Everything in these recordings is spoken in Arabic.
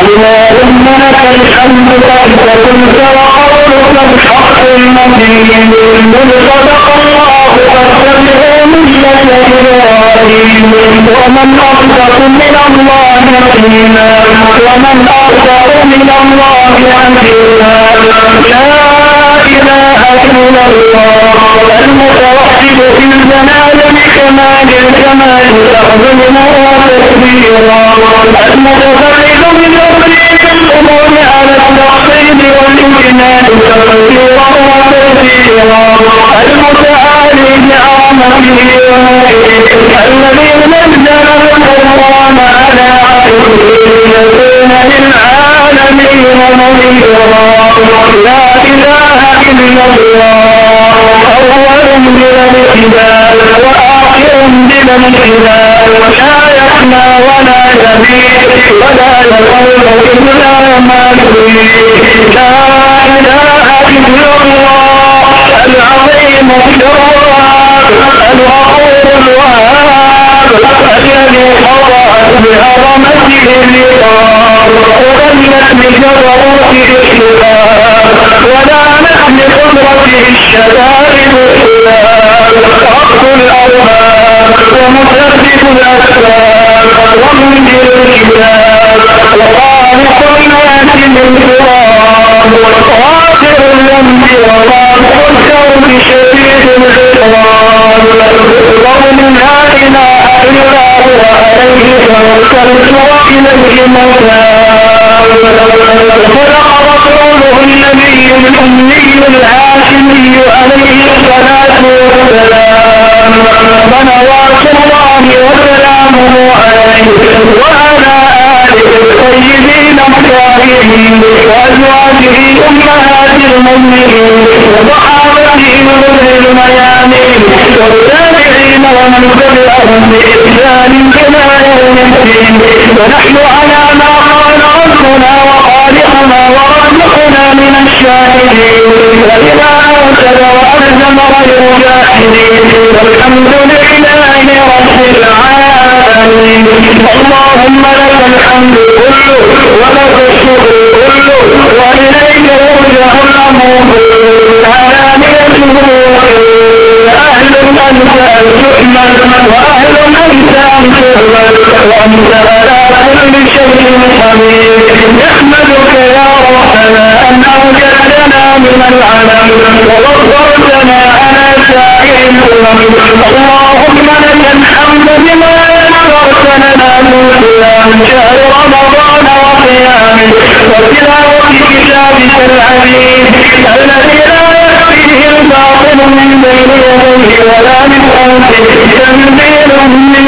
اللهم لك الحمد قد كنت وقولك الحق المبين صدق الله فاتبعوا ملة إبراهيم ومن أصدق من الله قيلا ومن أصدق من الله عزيزا إله إلا الله المتوحد في الجمال بكمال الجمال تعظمه تكبيرا المتفرد بتوحيد الأمور على التقصيد والامتنان تكبيرا وتكبيرا المتعالي بعظمته الذي نزل القرآن على عبده ليكون للعالمين نذيرا لا إله إلا الله. أول بلا الإله وآخر بلا الإله لا يفنى ولا يبيد ولا يقول إلا ما يريد لا إله إلا الله العظيم الجواد الغفور الوهاب الذي قضى بعظمته اللقاء وظلت بجبروته الحباب ولا نحن قدرته الشدائد الحباب رب الأرباب ومثبت الأسباب ومنزل الكتاب وخالق الناس من تراب غافر الذنب وغافر الكون شديد العقاب قول لا اله الا هو عليه توكلت واليه مولاه خلق رسوله النبي الامي الهاشمي عليه الصلاه والسلام صلوات الله وسلامه عليه وعلى اله الطيبين الطاهرين وازواجه امهات المؤمنين وصحابته غر الميامين باحسان إلى يوم الدين ونحن على ما قال ربنا وخالقنا ورزقنا من الشاهدين والى اوكد والزم غير جاحدين والحمد لله رب العالمين اللهم لك الحمد كله ولك الشكر كله واليك يرجع الامر علانيته أهل انت ان تؤمن واهل انت ان تؤمن وانت على كل شيء قدير نحمدك يا ربنا ان اوجدتنا من العلم ووفرتنا على سائر الامم اللهم لك الحمد بما يسرت لنا من صيام شهر رمضان وقيامه وتلاوه كتابك العزيز الذي لا يأتيه الباطل تنزيل من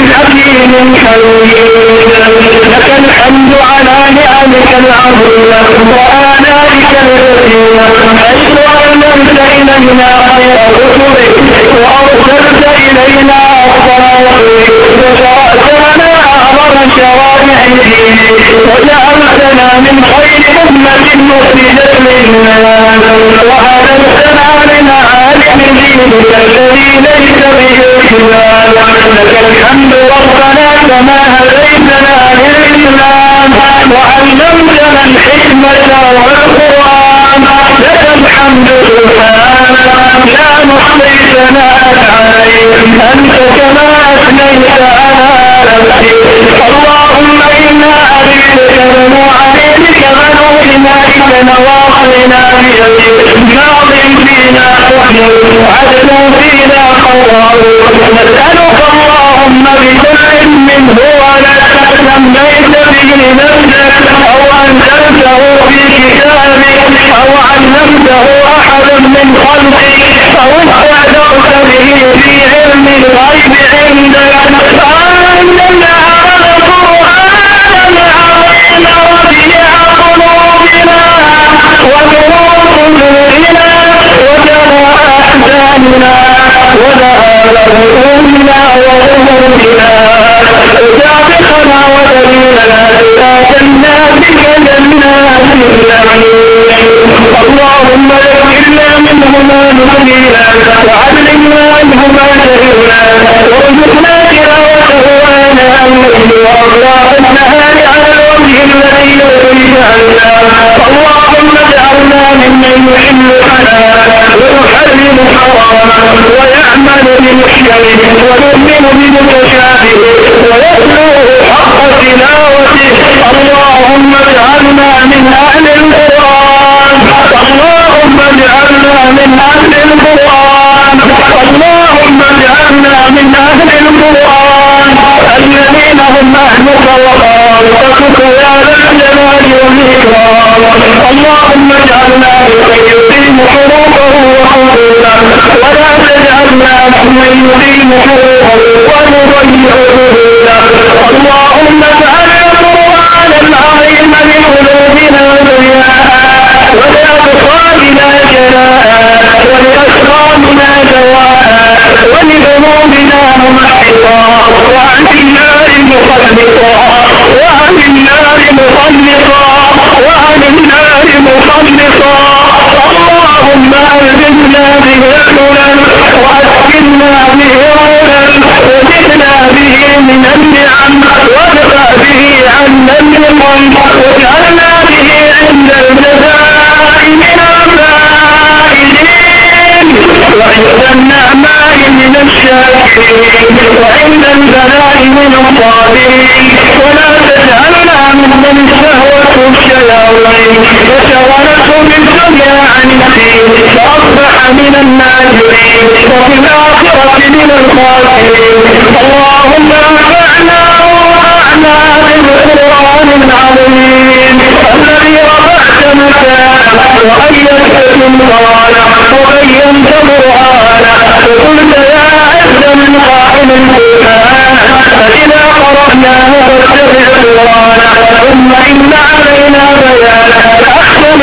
لك الحمد على نعمك العظيمة وآلائك الكثيرة حيث أنزلت إلينا خير رسلك وأرسلت إلينا رسلك وشرعت لنا أعظم شرائع دينك وجعلتنا من خير أمة مخرجت للناس وهديتنا لمعالم دينك الذي ليس به خلاف لك الحمد ربنا كما هديتنا للإسلام وعلمتنا الحكمة والقرآن لك الحمد سبحانك لا نحصي ثناء عليك أنت كما أثنيت على نفسك اللهم إنا عبيدك بنو إمائك نواصينا بيدك ماض فينا حكمك عدل فينا نسألك اللهم بكل منه ولك سميت به نفسك أو أنزلته في كتابك أو علمته أحد من خلقك أو استأثرت به في علم الغيب عندك. أن وأمنا وأمنا وسابقنا وسبيلنا إلى جناتك جنات النعيم اللهم اغفرنا منهما نصيبنا وعلمنا عنهما شهدنا وارزقنا تلاوته آناء الليل وأطراف النهار على الوجه الذي يرضيك عنا اللهم اجعلنا ممن يحل حلالا ويحرم حراما ويعمل بمحكمه ويؤمن بمتشابهه ويتلوه حق تلاوته اللهم اجعلنا من أهل القرآن. اللهم اجعلنا من أهل القرآن. اللهم اجعلنا من أهل القرآن. الذين هم أهلك وخالقك يا ذا الجلال والإكرام. اللهم اجعلنا ممن يقيم حروفه وحروفه ولا تجعلنا ممن يقيم حروفه ونضيع حروفه اللهم اجعل القرآن العظيم لقلوبنا ضياء ولأبصارنا جلاء. ولأسرارنا دواء ولذنوبنا ممحصا. وعن النار النار مخلصا وعن النار مخلصا اللهم ألزمنا به الهدى وأسكننا به الهدى وزدنا به من النعم وادفع به عنا النقم واجعلنا به عند الجزاء من الفائزين. وعند النعماء من الشاكرين وعند البلاء من الصابرين. ولا تجعلنا ممن شهوته الشياطين وشغلته بالدنيا عن الدين فأصبح من الناجرين وفي الآخرة من الخاسرين. اللهم أنفعنا وانفعنا بالقرآن العظيم الذي رفعت مكانه وأيدت سلطانه وبينت برهانه وقلت يا عز من قائل القرآن. فاذا قراناه فاتبع قرانه ثم ان علينا بيانه اختم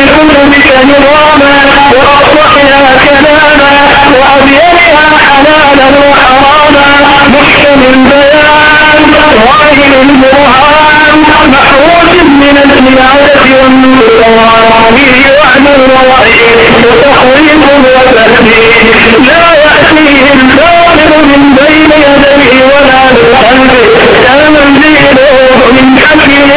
بك نظاما واصلحنا كلاما وابينها حلالا وحراما محكم البيان ظاهر البرهان محروس من الزيادة والنور وعن الرأي وتخويف وتهديد لا يأتيه الباطل من بين يديه ولا خلفه تنزيله من حكيم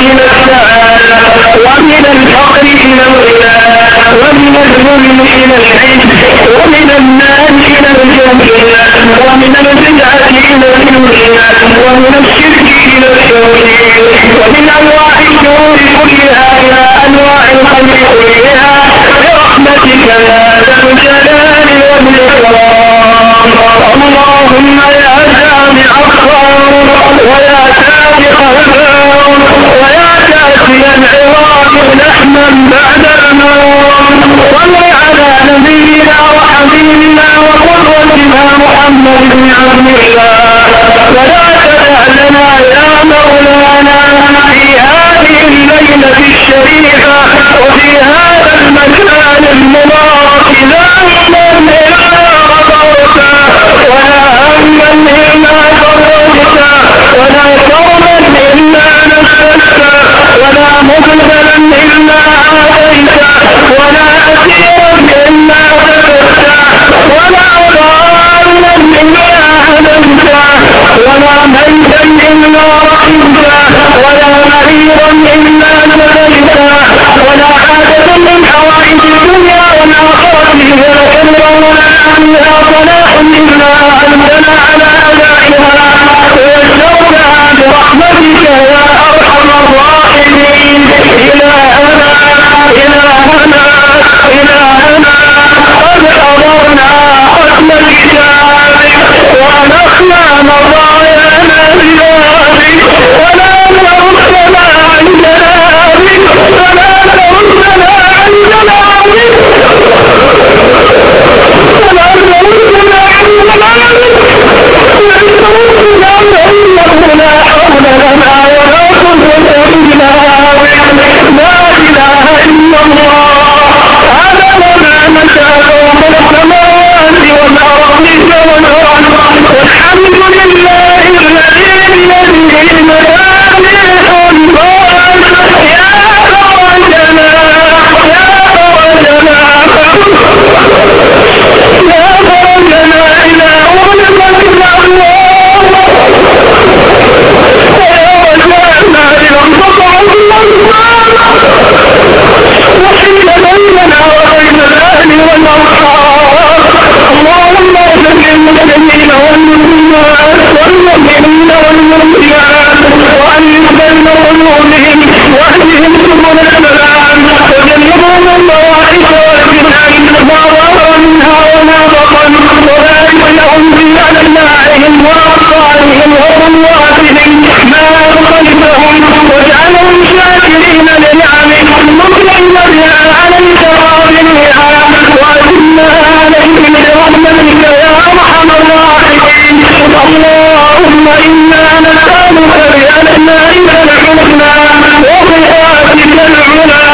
إلى السعادة ومن الفقر إلى الغنى ومن الظلم إلى العز ومن النار إلى الجنة ومن البدعة إلى الدنيا ومن الشرك إلى التوحيد ومن أنواع الشرور كلها إلى أنواع الخير كلها برحمتك يا ذا الجلال والإكرام. اللهم يا جامع الصوم ويا سابق الكون ويا كافي العظام لحما بعد صل على نبينا وحبيبنا وقدوتنا محمد بن عبد الله. ولا تدع لنا يا مولانا في هذه الليلة الشريفة وفي هذا المكان المبارك. ذنبا إلا غفرته ولا هما إلا فرجته ولا كرما إلا نفسته ولا مبلغا إلا ولا ميتا إلا رحمته ولا مريضا إلا نفيته ولا حاجة من حوائج الدنيا والآخرة إذا كبرنا عنها صلاح إلا أنزل على أدائها ويسرنا برحمتك يا أرحم الراحمين. إلهنا إلهنا. Why أبنائهم وأطفالهم وقواتهم ما أخلفهم واجعلهم شاكرين لنعمك مطعم بها عليك قابلها وأتمها عليهم برحمتك يا أرحم الراحمين. اللهم إنا نسألك بأسمائك الحسنى وصفاتك العلى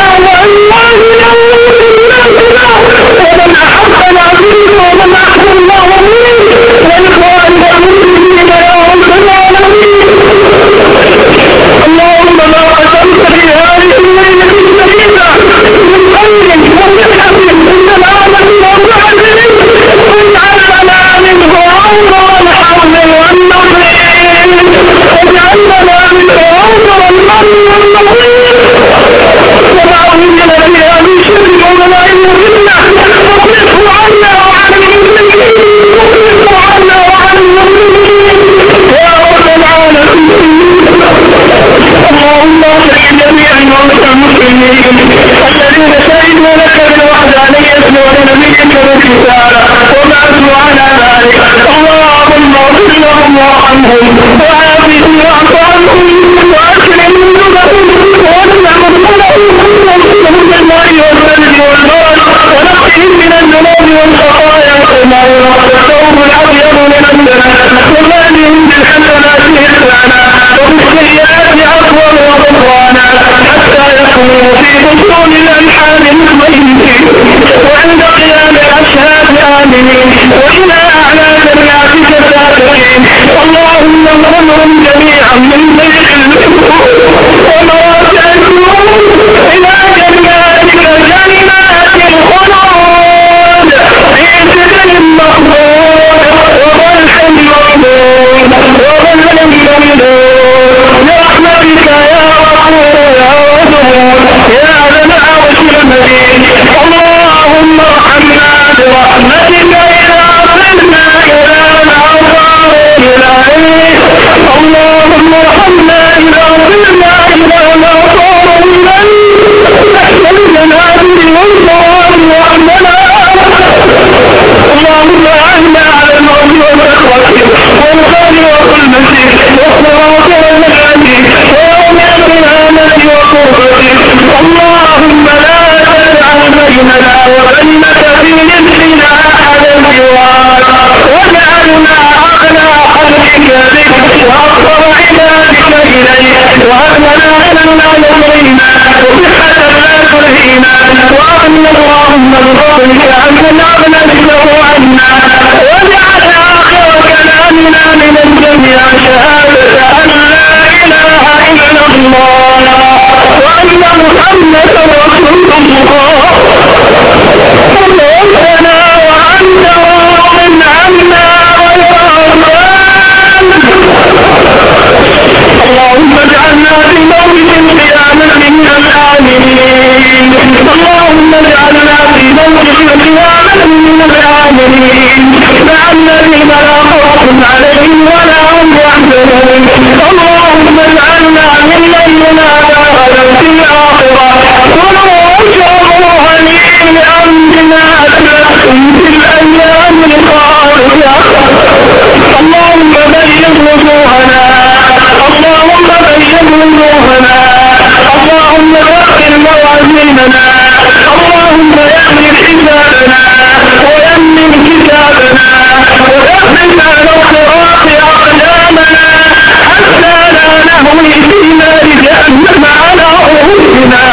أمرهم جميعا من بيت الزبور وما تأتون إلى جناتك جنات الخلود. في سدر مخضود. وطلح مرضود وظل ممدود. برحمتك يا غفور يا ودود يا ذا العرش المجيد. ومن هذه اللهم لا تدع بيننا وبين كثير فينا احدا سواك واجعلنا اغنى خلقك بك واقرب عبادك اليك واجعلنا على العالمين بالإيمان وأن اللهم بفضلك عمن أغنته عنا واجعل آخر كلامنا من الجميع شهادة أن لا إله إلا الله وأن محمد رسول الله ربنا وأنت راض عنا غير اللهم اجعلنا في موت القيامة من الآمنين. اللهم اجعلنا في موت القيامة من الآمنين مع الذين لا خوف عليهم ولا هم يحزنون. اللهم اجعلنا ممن ينادى غدا الآخرة. ونوجه هنيئا بما أسلفتم في الأيام الخالية اللهم بين وجوهنا اللهم بين وجوهنا. وقر موازيننا اللهم يأمن حسابنا ويمن كتابنا ويأمن على صراط أقدامنا. حتى لا نهوي في نار جهنم على رؤوسنا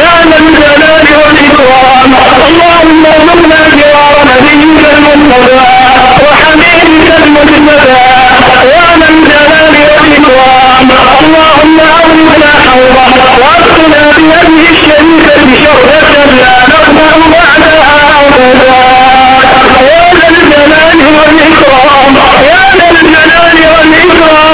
يا ذا الجلال والإكرام. اللهم ارزقنا جوار نبيك المصطفى وحبيبك المجتبى. يا ذا الجلال والإكرام. اللهم أولنا حوضا واسقنا بيده الشريفة شربة لا نقبل بعدها أبدا. يا ذا الجلال والإكرام يا ذا الجلال والإكرام.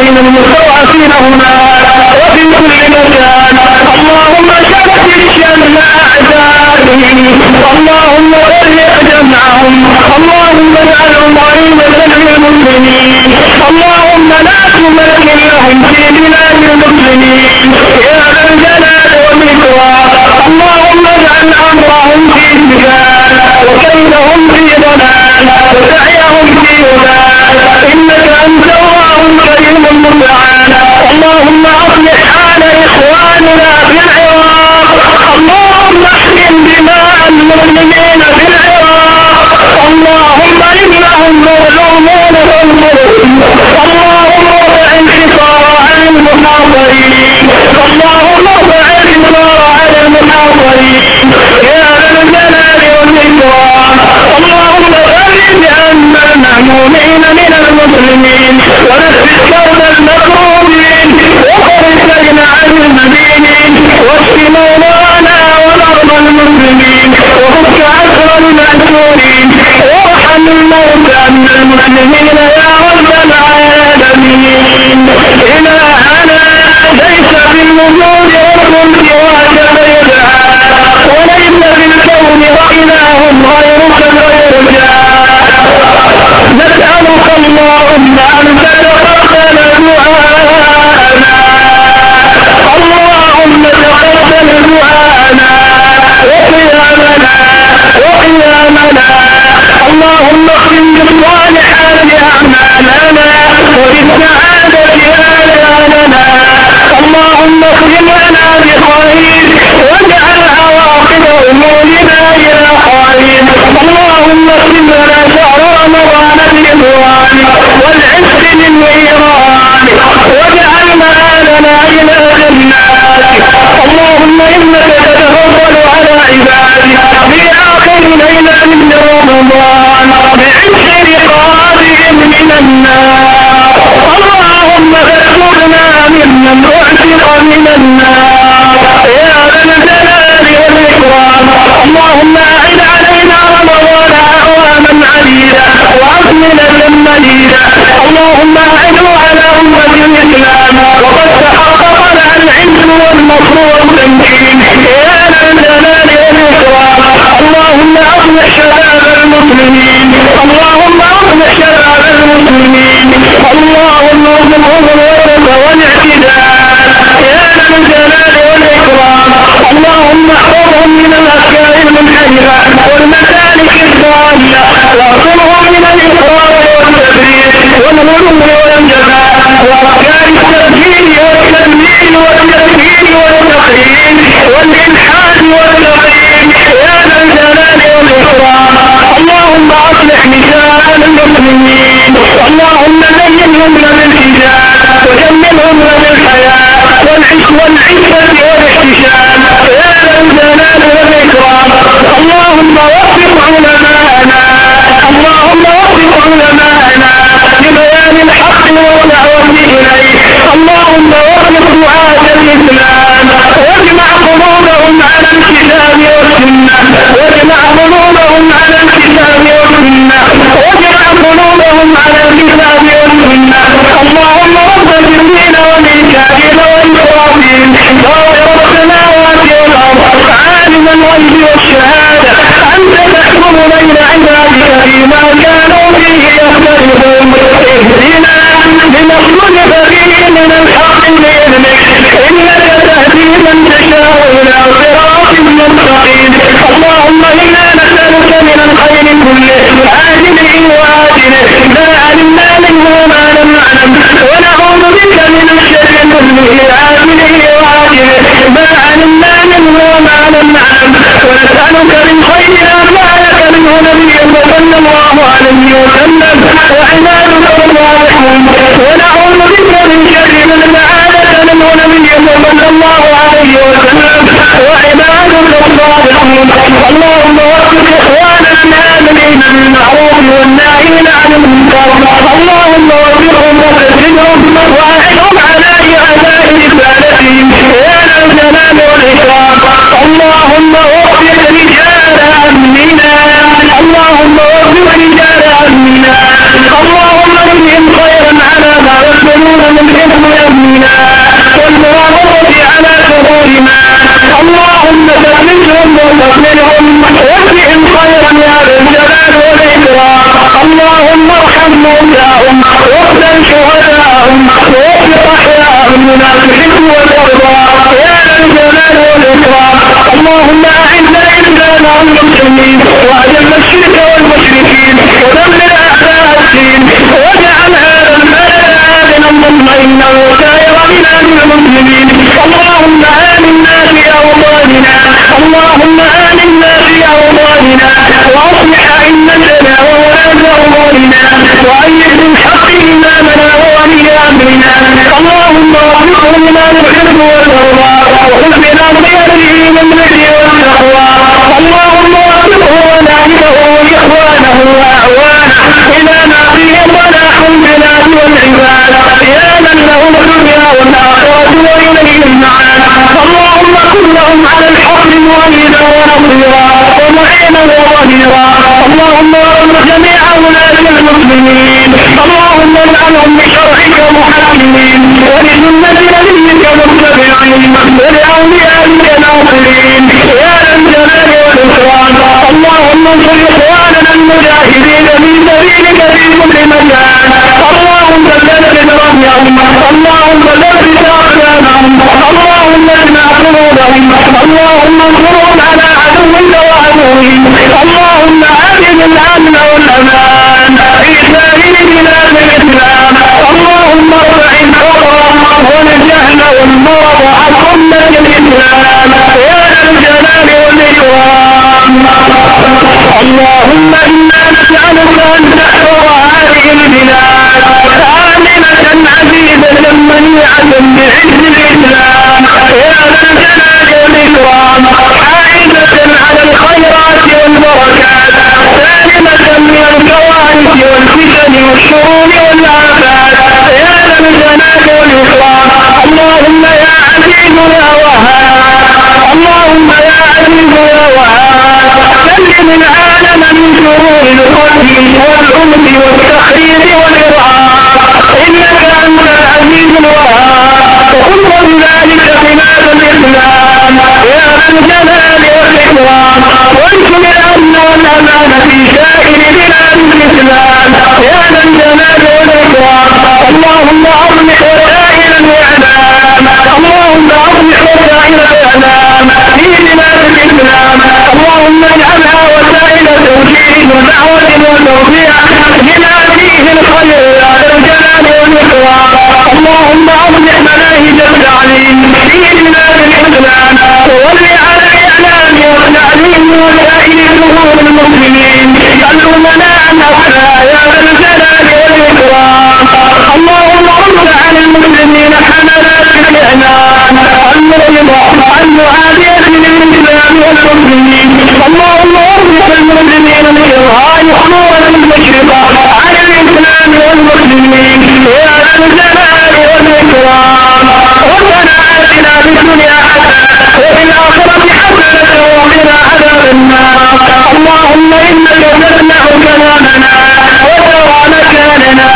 المسلمين المستضعفين هناك وفي كل مكان. اللهم شتت شمل اعدائهم اللهم فرق جمعهم. اللهم اجعلهم غنيمة للمسلمين. اللهم لا تمكن لهم في بلاد المسلمين. يا ذا الجلال والإكرام. اللهم اجعل أمرهم في سجال وكيدهم في ضلال. وسعيهم في هدى. معانا اللهم أصلح حال إخواننا في العراق. اللهم أحكم دماء المسلمين في العراق. اللهم انهم مظلومون بالظلم اللهم ارفع الحصار على المحاصرين اللهم ارفع الحصار على المحاصرين يا ذا الجلال والإكرام. اللهم فرج عنا المعمومين من المسلمين. ونفس المكروبين وفرسين عن المسلمين وفك أسر المأسورين وارحم الموتى من المسلمين يا رب العالمين. إلهنا ليس بالوجود رب سواك بيدها وليس بالكون وإله غيرك غيرك نسألك اللهم أن تدعو اللهم اخرج لنا بخير واجعل عواقب أمورنا إلى خير. اللهم اخرج لنا شهر رمضان بالإموال والعز للنيران واجعل مآلنا إلى جناتك اللهم إنك تتغفر ليلة من رمضان بعشر رقابهم من النار. اللهم اخرجنا ممن اعتق من النار. يا ذا الجلال والإكرام. اللهم أعد علينا رمضان أعواما عديدة وأزمنة مديدة اللهم أعد على أمة الإسلام. وقد تحقق لها العز والمصروف اصلح شباب المسلمين. اللهم اصلح شباب المسلمين. اللهم ارزقهم الوسط والاعتدال. يا ذا الجلال والإكرام. اللهم احفظهم من الافكار المنحرفة والمسالك الضالة. واعصمهم من الاقرار والتبرير والغلو والجفاء وافكار التبجيل والتدمير والتكفير والتقرير والإلحاد والتقييم اللهم أصلح نساء المسلمين. اللهم زينهم بالحجاب وجملهم بالحياة والعش والعفة والاحتشام. يا ذا الجلال والإكرام. اللهم وفق علماءنا اللهم وفق علماءنا. لبيان الحق إليه. اللهم وفق دعاة الإسلام واجمع قلوبهم على الكتاب والسنة واجمع قلوبهم على الكتاب والسنة واجمع قلوبهم على الكتاب والسنة. اللهم رب الجبريل والميكائيل والإسرافيل فاطر السماوات والأرض عالم الغيب والشهادة. أنت تحكم بين عبادك فيما كانوا فيه يختلفون. اهدنا لنخرج فيه من الحق بإذنك إنك تهدي من تشاء إلى صراط مستقيم. اللهم إنا نسألك من الخير كله. عاجله وآجله. ما علمنا منه ما لم نعلم. ونعوذ بك من الشر كله. عاجله وآجله. ما علمنا منه وما لم نعلم. ونسألك من خير ما نبيك صلى الله عليه وسلم وعبادك الصالحون ونعوذ بك من شر من معادك منه نبيك صلى الله عليه وسلم وعبادك الصالحون اللهم وفق إخواننا الامنين بالمعروف والناهين عن المنكر. اللهم وفقهم وسددهم وأعدهم وتقبلهم واهدهم خيرا يا ذا الجلال والإكرام. اللهم ارحم موتاهم واغفر شهداءهم ووفق أحياءهم لما تحب وترضى يا ذا الجلال والإكرام. اللهم أعز الاسلام والمسلمين وأذل الشرك والمشركين ودمر أعداء الدين واجعل هذا البلد امنا مطمئنا وسائر بلاد المسلمين. اللهم آمنا في أوطاننا اللهم آمنا في اوطاننا وأصلح أئمتنا وولاة أمورنا وأيد بالحق إمامنا وولي امرنا اللهم وفقهم لما نحب وترضى وخذ من البر والتقوى. اللهم وفقه ونائبه وإخوانه وأعوانه إلى ما فيه صلاح البلاد والعباد يا من له الدنيا والآخرة وإليه المعاد. اللهم كن لهم على الحق مؤيدا ونصيرا ومعينا وظهيرا اللهم ارحم جميع ولاة المسلمين اللهم اجعلهم بشرعك محكمين ولسنة نبيك متبعين ولأوليائك ناصرين يا ذا والإكرام اللهم انصر إخواننا المجاهدين في سبيلك في كل مكان اللهم ثبت برحمهم اللهم ثبت أقدامهم اللهم اجمع قلوبهم اللهم انصرهم على عدوك وعدوهم اللهم أعز الأمن والأمان في سائر بلاد الإسلام اللهم ارفع الحرم والجهل والمرض عن أمة الإسلام يا الجلال فيها بما فيه الخير يا ذا الجلال والإكرام اللهم أصلح مناهج التعليم ديننا بالإسلام وول على الإعلام والتعليم وسائر ظهور المسلمين. الأمناء الأولى يا ذا الجلال والإكرام اللهم رد عن المسلمين حملات الإعلام. المغلظة المعادية للإسلام والمسلمين اللهم ارزق المسلمين بإظهار خطورة المشرقة على الإسلام والمسلمين يا ذا والإكرام ربنا آتنا في الدنيا حسنة وفي الآخرة حسنة وقنا عذاب النار اللهم إنك تسمع كلامنا وترى مكاننا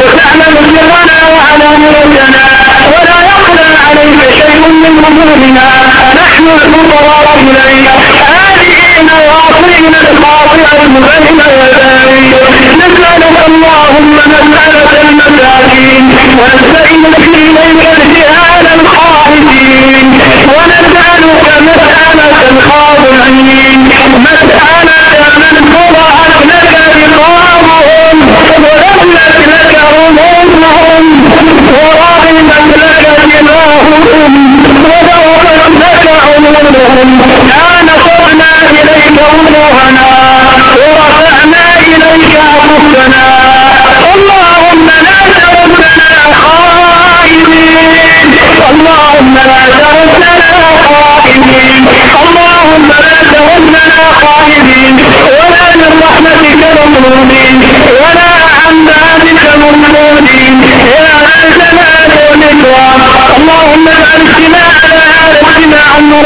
وتعلم سرنا وعلانيتنا ولا يخلى عليك شيء من امورنا نحن الفقراء اليك آلئين واصلين الخاطئ بين يديك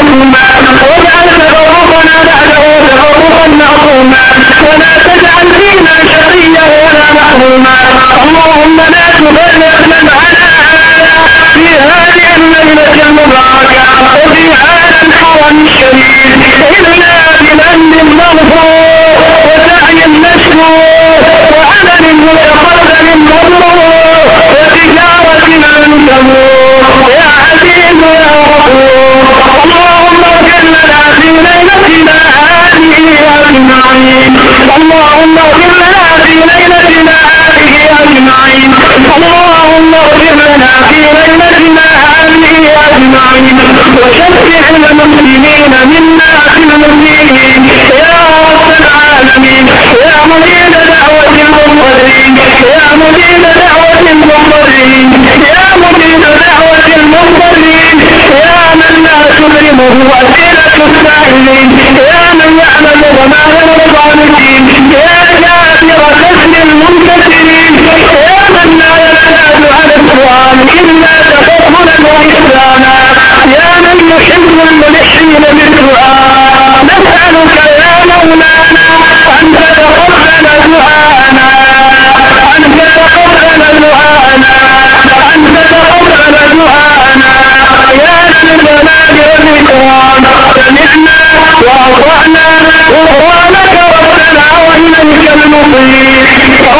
مرحوما واجعل تفرقنا بعده تفرقا معصوما ولا تجعل فينا شقيا ولا محروما اللهم لا تبلغ من على في هذه الليلة المباركة وفي هذا الحرم الشريف إلا بذنب مغفور وسعي مشكور وعمل متقبل مبرور وتجارة منكبور يا عزيز يا غفور ليلتنا هذه أجمعين اللهم اغفر لنا في ليلتنا هذه أجمعين اللهم اغفر لنا في ليلتنا هذه أجمعين وشفع المسلمين منا في المسلمين يا رب العالمين يا مجيب دعوة المضطرين يا مجيب دعوة المضطرين يا مجيب دعوة المضطرين من لا تكرمه أسئلة السائلين يا من يعلم ضمائر الصالحين يا جابر كسر المنكسرين يا من لا يزداد على القرآن إلا تفضلا وإحسانا. يا من يحب الملحين بالدعاء نسألك يا مولانا أن تتقبل دعاءنا المصير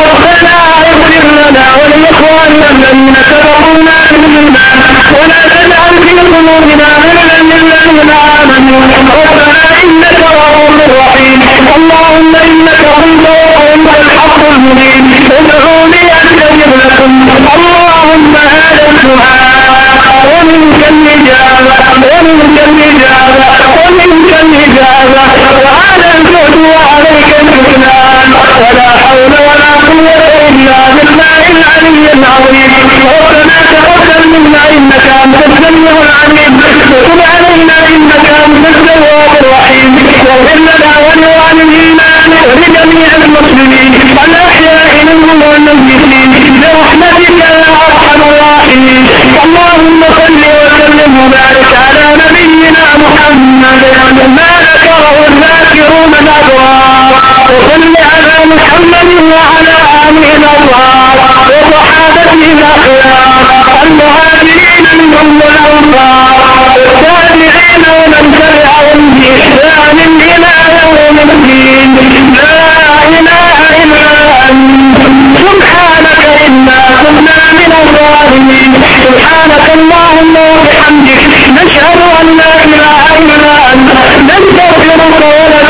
ربنا اغفر لنا ولإخواننا الذين سبقونا بالإيمان ولا تجعل في قلوبنا غلا للذين آمنوا ربنا إنك رؤوف رحيم اللهم إنك قلت وأنت الحق المبين ادعوني أستجب لكم اللهم هذا الدعاء ومنك الإجابة ومنك الإجابة ومنك الإجابة وهذا الجهد وعليك الإسلام ولا حول ولا قوة إلا بالله العلي العظيم. ربنا تقبل منا إنك أنت السميع العليم. وتب علينا إنك أنت التواب الرحيم. واغفر لنا ولوالدينا ولجميع المسلمين. الأحياء منهم والميتين برحمتك يا أرحم الراحمين. اللهم صل وسلم وبارك على نبينا محمد. وعلى آله الأبرار وصحابته الأخيار المهاجرين منهم والأنصار والتابعين ومن تبعهم بإحسان إلى يوم الدين لا إله إلا أنت سبحانك إنا كنا من الظالمين. سبحانك اللهم وبحمدك نشهد أن لا إله إلا أنت نستغفرك إليك.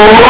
Lord.